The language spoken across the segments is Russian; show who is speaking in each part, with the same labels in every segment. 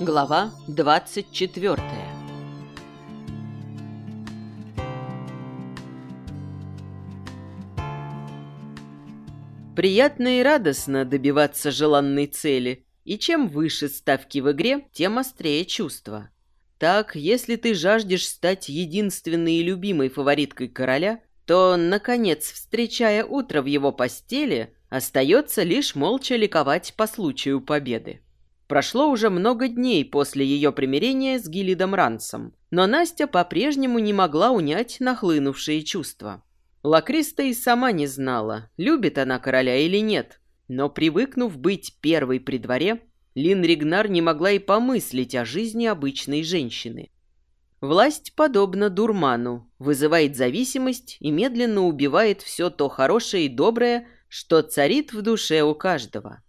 Speaker 1: Глава 24 Приятно и радостно добиваться желанной цели, и чем выше ставки в игре, тем острее чувства. Так, если ты жаждешь стать единственной и любимой фавориткой короля, то, наконец, встречая утро в его постели, остается лишь молча ликовать по случаю победы. Прошло уже много дней после ее примирения с Гилидом Рансом, но Настя по-прежнему не могла унять нахлынувшие чувства. Лакриста и сама не знала, любит она короля или нет, но, привыкнув быть первой при дворе, Лин Ригнар не могла и помыслить о жизни обычной женщины. Власть, подобно дурману, вызывает зависимость и медленно убивает все то хорошее и доброе, что царит в душе у каждого.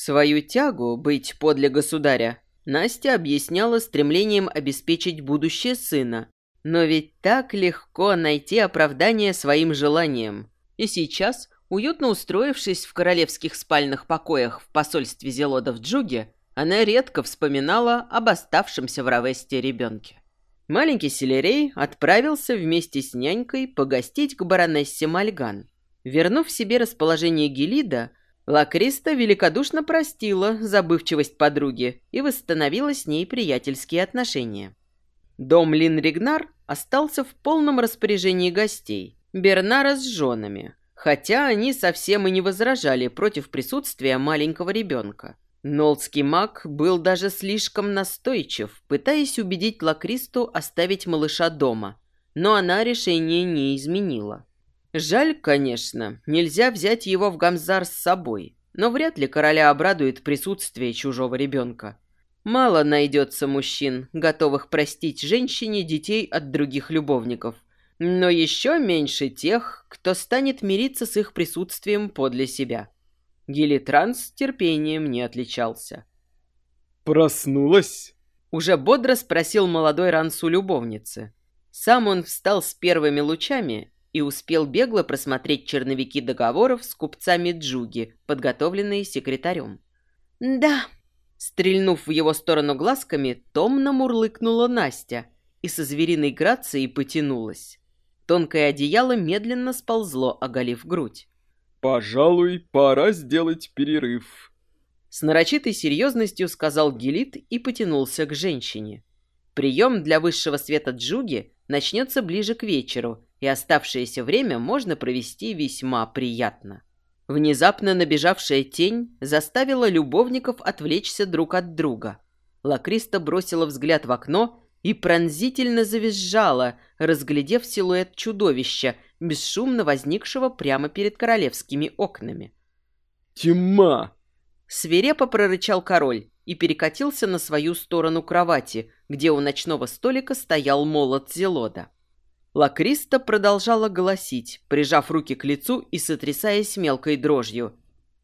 Speaker 1: Свою тягу быть подле государя Настя объясняла стремлением обеспечить будущее сына. Но ведь так легко найти оправдание своим желаниям. И сейчас, уютно устроившись в королевских спальных покоях в посольстве Зелода в Джуге, она редко вспоминала об оставшемся в Равесте ребенке. Маленький Селерей отправился вместе с нянькой погостить к баронессе Мальган. Вернув себе расположение Гелида, Лакриста великодушно простила забывчивость подруги и восстановила с ней приятельские отношения. Дом Лин Ригнар остался в полном распоряжении гостей, Бернара с женами, хотя они совсем и не возражали против присутствия маленького ребенка. Нолдский маг был даже слишком настойчив, пытаясь убедить Лакристу оставить малыша дома, но она решение не изменила. Жаль, конечно, нельзя взять его в Гамзар с собой, но вряд ли короля обрадует присутствие чужого ребенка. Мало найдется мужчин, готовых простить женщине детей от других любовников, но еще меньше тех, кто станет мириться с их присутствием подле себя. Гилитранс терпением не отличался.
Speaker 2: «Проснулась?»
Speaker 1: Уже бодро спросил молодой Рансу любовницы. Сам он встал с первыми лучами и успел бегло просмотреть черновики договоров с купцами Джуги, подготовленные секретарем. «Да», — стрельнув в его сторону глазками, томно мурлыкнула Настя и со звериной грацией потянулась. Тонкое одеяло медленно сползло, оголив грудь.
Speaker 2: «Пожалуй, пора сделать перерыв», —
Speaker 1: с нарочитой серьезностью сказал Гелит и потянулся к женщине. Прием для высшего света Джуги начнется ближе к вечеру, и оставшееся время можно провести весьма приятно. Внезапно набежавшая тень заставила любовников отвлечься друг от друга. Лакриста бросила взгляд в окно и пронзительно завизжала, разглядев силуэт чудовища, бесшумно возникшего прямо перед королевскими окнами.
Speaker 2: «Тьма!»
Speaker 1: Свирепо прорычал король и перекатился на свою сторону кровати, где у ночного столика стоял молот Зелода. Лакриста продолжала голосить, прижав руки к лицу и сотрясаясь мелкой дрожью.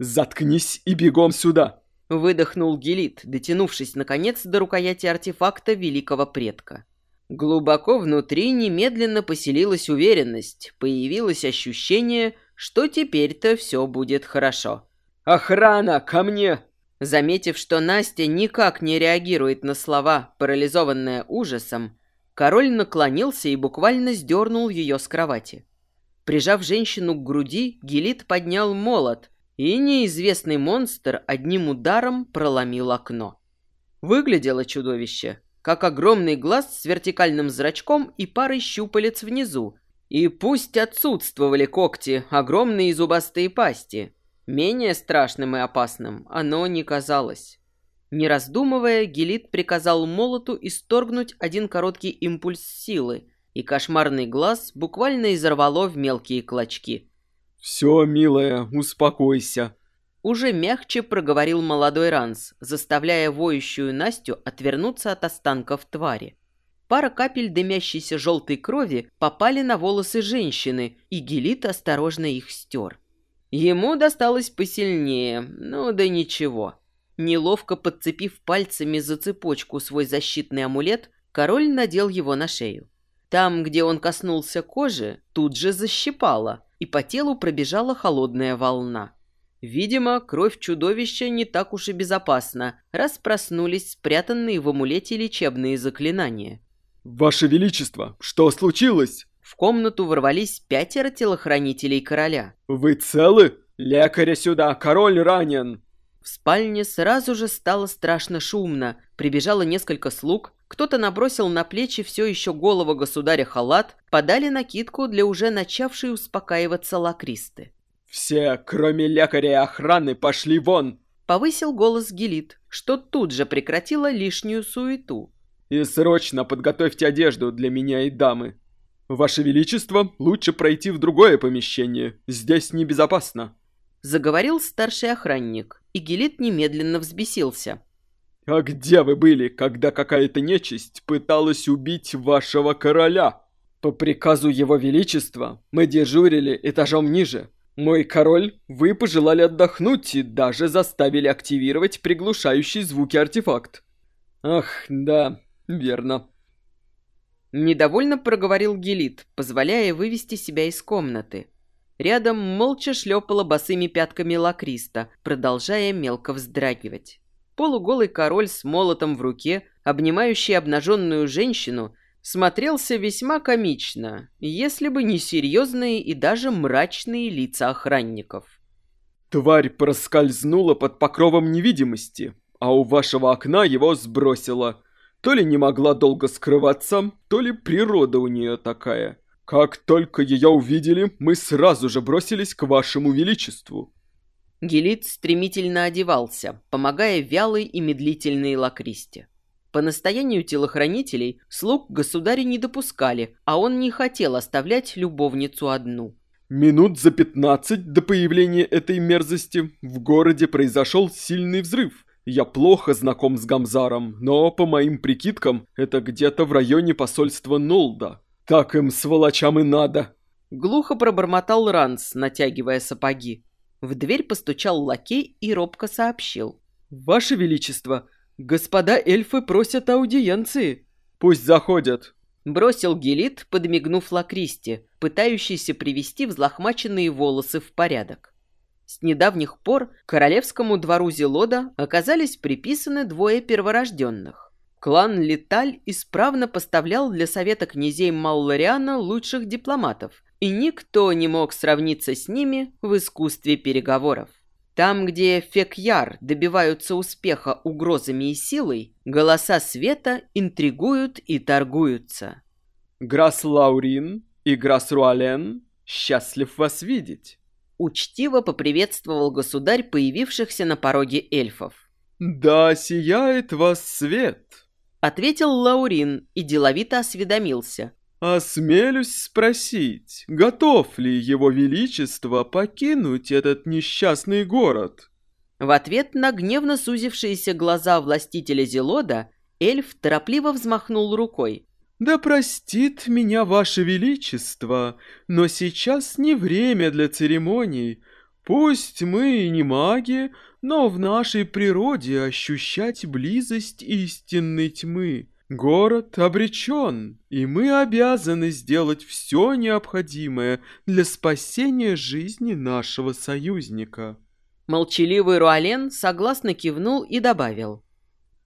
Speaker 2: «Заткнись и бегом сюда!»
Speaker 1: Выдохнул Гелит, дотянувшись, наконец, до рукояти артефакта великого предка. Глубоко внутри немедленно поселилась уверенность, появилось ощущение, что теперь-то все будет хорошо.
Speaker 2: «Охрана, ко мне!»
Speaker 1: Заметив, что Настя никак не реагирует на слова, парализованная ужасом, король наклонился и буквально сдернул ее с кровати. Прижав женщину к груди, Гелит поднял молот, и неизвестный монстр одним ударом проломил окно. Выглядело чудовище, как огромный глаз с вертикальным зрачком и парой щупалец внизу. И пусть отсутствовали когти, огромные зубастые пасти, менее страшным и опасным оно не казалось. Не раздумывая, Гелит приказал молоту исторгнуть один короткий импульс силы, и кошмарный глаз буквально изорвало в мелкие клочки.
Speaker 2: «Все, милая, успокойся»,
Speaker 1: уже мягче проговорил молодой Ранс, заставляя воющую Настю отвернуться от останков твари. Пара капель дымящейся желтой крови попали на волосы женщины, и Гелит осторожно их стер. Ему досталось посильнее, ну да ничего. Неловко подцепив пальцами за цепочку свой защитный амулет, король надел его на шею. Там, где он коснулся кожи, тут же защипало, и по телу пробежала холодная волна. Видимо, кровь чудовища не так уж и безопасна, раз проснулись спрятанные в амулете лечебные заклинания.
Speaker 2: «Ваше Величество, что случилось?»
Speaker 1: В комнату ворвались пятеро телохранителей короля.
Speaker 2: «Вы целы? Лекаря сюда, король ранен!»
Speaker 1: В спальне сразу же стало страшно шумно. Прибежало несколько слуг, кто-то набросил на плечи все еще голову государя халат, подали накидку для уже начавшей успокаиваться лакристы.
Speaker 2: «Все, кроме лекаря и охраны, пошли вон!»
Speaker 1: Повысил голос Гелит, что тут же прекратило лишнюю суету.
Speaker 2: «И срочно подготовьте одежду для меня и дамы. Ваше Величество, лучше пройти в другое помещение, здесь небезопасно».
Speaker 1: Заговорил старший охранник, и Гелит немедленно взбесился.
Speaker 2: «А где вы были, когда какая-то нечисть пыталась убить вашего короля?» «По приказу его величества мы дежурили этажом ниже. Мой король, вы пожелали отдохнуть и даже заставили активировать приглушающий звуки артефакт». «Ах, да, верно».
Speaker 1: Недовольно проговорил Гелит, позволяя вывести себя из комнаты. Рядом молча шлепала босыми пятками Лакриста, продолжая мелко вздрагивать. Полуголый король с молотом в руке, обнимающий обнаженную женщину, смотрелся весьма комично, если бы не серьезные и даже мрачные лица охранников.
Speaker 2: «Тварь проскользнула под покровом невидимости, а у вашего окна его сбросила. То ли не могла долго скрываться, то ли природа у нее такая». «Как только ее увидели, мы сразу же бросились к вашему величеству».
Speaker 1: Гелит стремительно одевался, помогая вялой и медлительной лакристе. По настоянию телохранителей слуг государя не допускали, а он не хотел оставлять любовницу одну.
Speaker 2: Минут за пятнадцать до появления этой мерзости в городе произошел сильный взрыв. Я плохо знаком с Гамзаром, но, по моим прикидкам, это где-то в районе посольства Нолда. Так им, сволочам, и надо.
Speaker 1: Глухо пробормотал Ранс, натягивая сапоги. В дверь постучал лакей и робко сообщил.
Speaker 2: «Ваше Величество, господа эльфы просят аудиенции». «Пусть заходят», —
Speaker 1: бросил Гелит, подмигнув Лакристи, пытающийся привести взлохмаченные волосы в порядок. С недавних пор королевскому двору Зелода оказались приписаны двое перворожденных. Клан Леталь исправно поставлял для Совета князей Маллариана лучших дипломатов, и никто не мог сравниться с ними в искусстве переговоров. Там, где Фекяр добиваются успеха угрозами и силой, голоса света интригуют и торгуются.
Speaker 2: Грас Лаурин и Грас Руален, счастлив вас видеть.
Speaker 1: Учтиво поприветствовал государь появившихся на пороге эльфов.
Speaker 2: Да, сияет вас свет.
Speaker 1: Ответил Лаурин и деловито осведомился.
Speaker 2: «Осмелюсь спросить, готов ли его величество покинуть этот несчастный город?»
Speaker 1: В ответ на гневно сузившиеся глаза властителя Зелода эльф торопливо взмахнул рукой.
Speaker 2: «Да простит меня ваше величество, но сейчас не время для церемоний. Пусть мы и не маги, но в нашей природе ощущать близость истинной тьмы. Город обречен, и мы обязаны сделать все необходимое для спасения жизни нашего союзника».
Speaker 1: Молчаливый Руален согласно кивнул и добавил.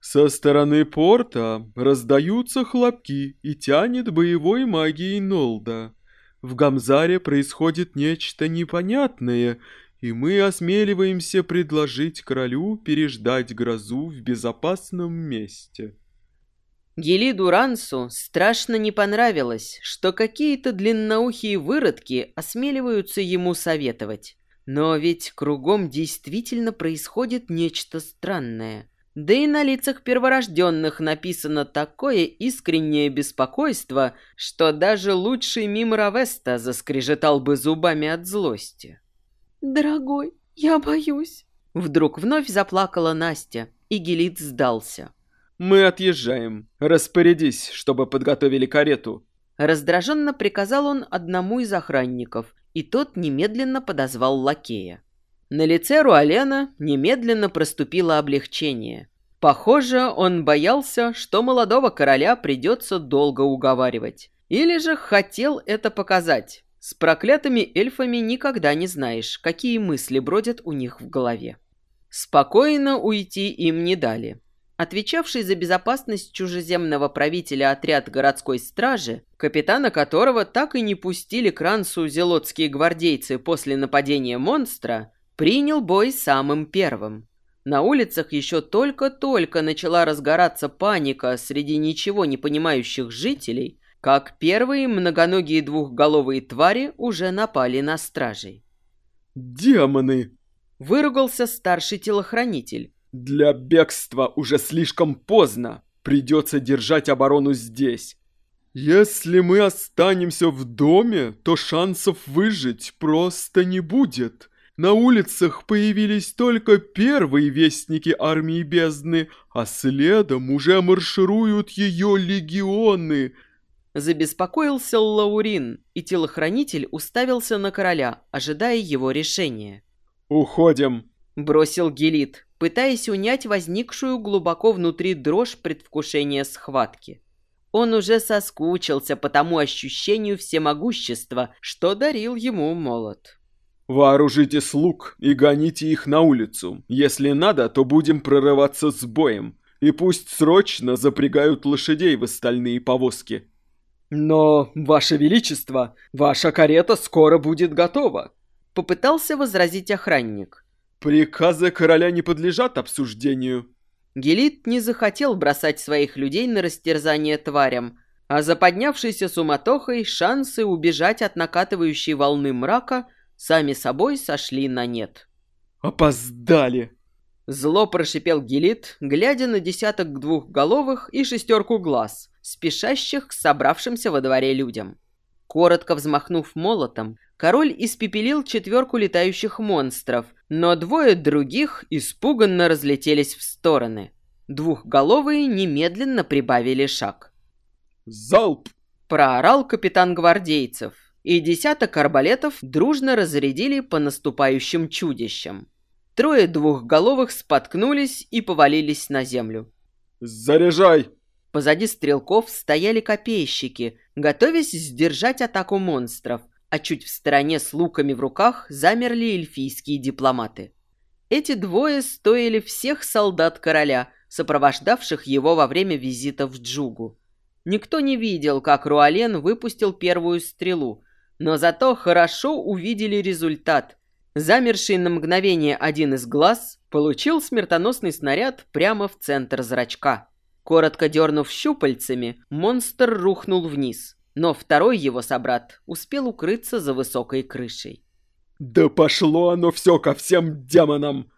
Speaker 2: «Со стороны порта раздаются хлопки и тянет боевой магией Нолда. В Гамзаре происходит нечто непонятное, и мы осмеливаемся предложить королю переждать грозу в безопасном месте».
Speaker 1: Гелиду Рансу страшно не понравилось, что какие-то длинноухие выродки осмеливаются ему советовать. Но ведь кругом действительно происходит нечто странное. Да и на лицах перворожденных написано такое искреннее беспокойство, что даже лучший мим Равеста заскрежетал бы зубами от злости.
Speaker 3: «Дорогой, я боюсь».
Speaker 1: Вдруг вновь заплакала Настя, и Гелит сдался.
Speaker 2: «Мы отъезжаем. Распорядись, чтобы подготовили карету».
Speaker 1: Раздраженно приказал он одному из охранников, и тот немедленно подозвал лакея. На лице Руалена немедленно проступило облегчение. Похоже, он боялся, что молодого короля придется долго уговаривать. Или же хотел это показать. С проклятыми эльфами никогда не знаешь, какие мысли бродят у них в голове. Спокойно уйти им не дали. Отвечавший за безопасность чужеземного правителя отряд городской стражи, капитана которого так и не пустили к Рансу зелотские гвардейцы после нападения монстра, принял бой самым первым. На улицах еще только-только начала разгораться паника среди ничего не понимающих жителей, как первые многоногие двухголовые твари уже напали на стражей.
Speaker 2: «Демоны!»
Speaker 1: — выругался старший телохранитель.
Speaker 2: «Для бегства уже слишком поздно. Придется держать оборону здесь. Если мы останемся в доме, то шансов выжить просто не будет. На улицах появились только первые вестники армии бездны, а следом уже маршируют ее легионы».
Speaker 1: Забеспокоился Лаурин, и телохранитель уставился на короля, ожидая его решения.
Speaker 2: «Уходим», —
Speaker 1: бросил Гелит, пытаясь унять возникшую глубоко внутри дрожь предвкушения схватки. Он уже соскучился по тому ощущению всемогущества, что дарил ему молот.
Speaker 2: «Вооружите слуг и гоните их на улицу. Если надо, то будем прорываться с боем. И пусть срочно запрягают лошадей в остальные повозки».
Speaker 4: «Но, Ваше Величество, ваша карета скоро будет готова», —
Speaker 1: попытался возразить охранник.
Speaker 2: «Приказы короля не подлежат обсуждению».
Speaker 1: Гелит не захотел бросать своих людей на растерзание тварям, а за поднявшейся суматохой шансы убежать от накатывающей волны мрака сами собой сошли на нет.
Speaker 2: «Опоздали!»
Speaker 1: Зло прошипел Гелит, глядя на десяток двухголовых и шестерку глаз, спешащих к собравшимся во дворе людям. Коротко взмахнув молотом, король испепелил четверку летающих монстров, но двое других испуганно разлетелись в стороны. Двухголовые немедленно прибавили шаг.
Speaker 2: «Залп!»
Speaker 1: – проорал капитан гвардейцев, и десяток арбалетов дружно разрядили по наступающим чудищам. Трое двухголовых споткнулись и повалились на землю.
Speaker 2: «Заряжай!»
Speaker 1: Позади стрелков стояли копейщики, готовясь сдержать атаку монстров, а чуть в стороне с луками в руках замерли эльфийские дипломаты. Эти двое стоили всех солдат короля, сопровождавших его во время визита в Джугу. Никто не видел, как Руален выпустил первую стрелу, но зато хорошо увидели результат. Замерший на мгновение один из глаз получил смертоносный снаряд прямо в центр зрачка. Коротко дернув щупальцами, монстр рухнул вниз, но второй его собрат успел укрыться за высокой крышей.
Speaker 2: «Да пошло оно все ко всем демонам!»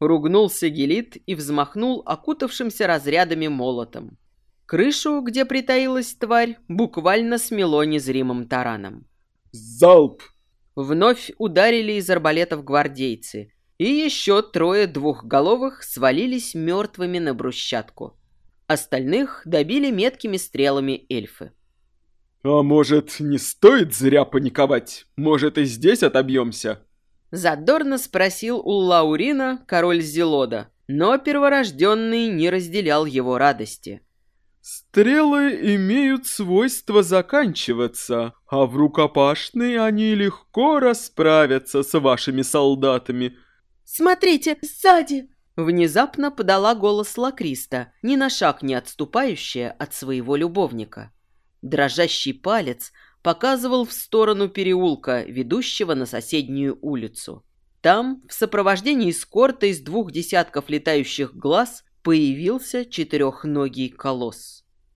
Speaker 1: Ругнулся Гелит и взмахнул окутавшимся разрядами молотом. Крышу, где притаилась тварь, буквально смело незримым тараном.
Speaker 2: «Залп!»
Speaker 1: Вновь ударили из арбалетов гвардейцы, и еще трое двухголовых свалились мертвыми на брусчатку. Остальных добили меткими стрелами эльфы.
Speaker 2: «А может, не стоит зря паниковать? Может, и здесь отобьемся?»
Speaker 1: Задорно спросил у Лаурина король Зелода, но перворожденный не разделял его радости.
Speaker 2: Стрелы имеют свойство заканчиваться, а в рукопашной они легко расправятся с вашими солдатами.
Speaker 3: «Смотрите, сзади!»
Speaker 1: Внезапно подала голос Лакриста, ни на шаг не отступающая от своего любовника. Дрожащий палец показывал в сторону переулка, ведущего на соседнюю улицу. Там, в сопровождении эскорта из двух десятков летающих глаз, появился четырехногий колосс.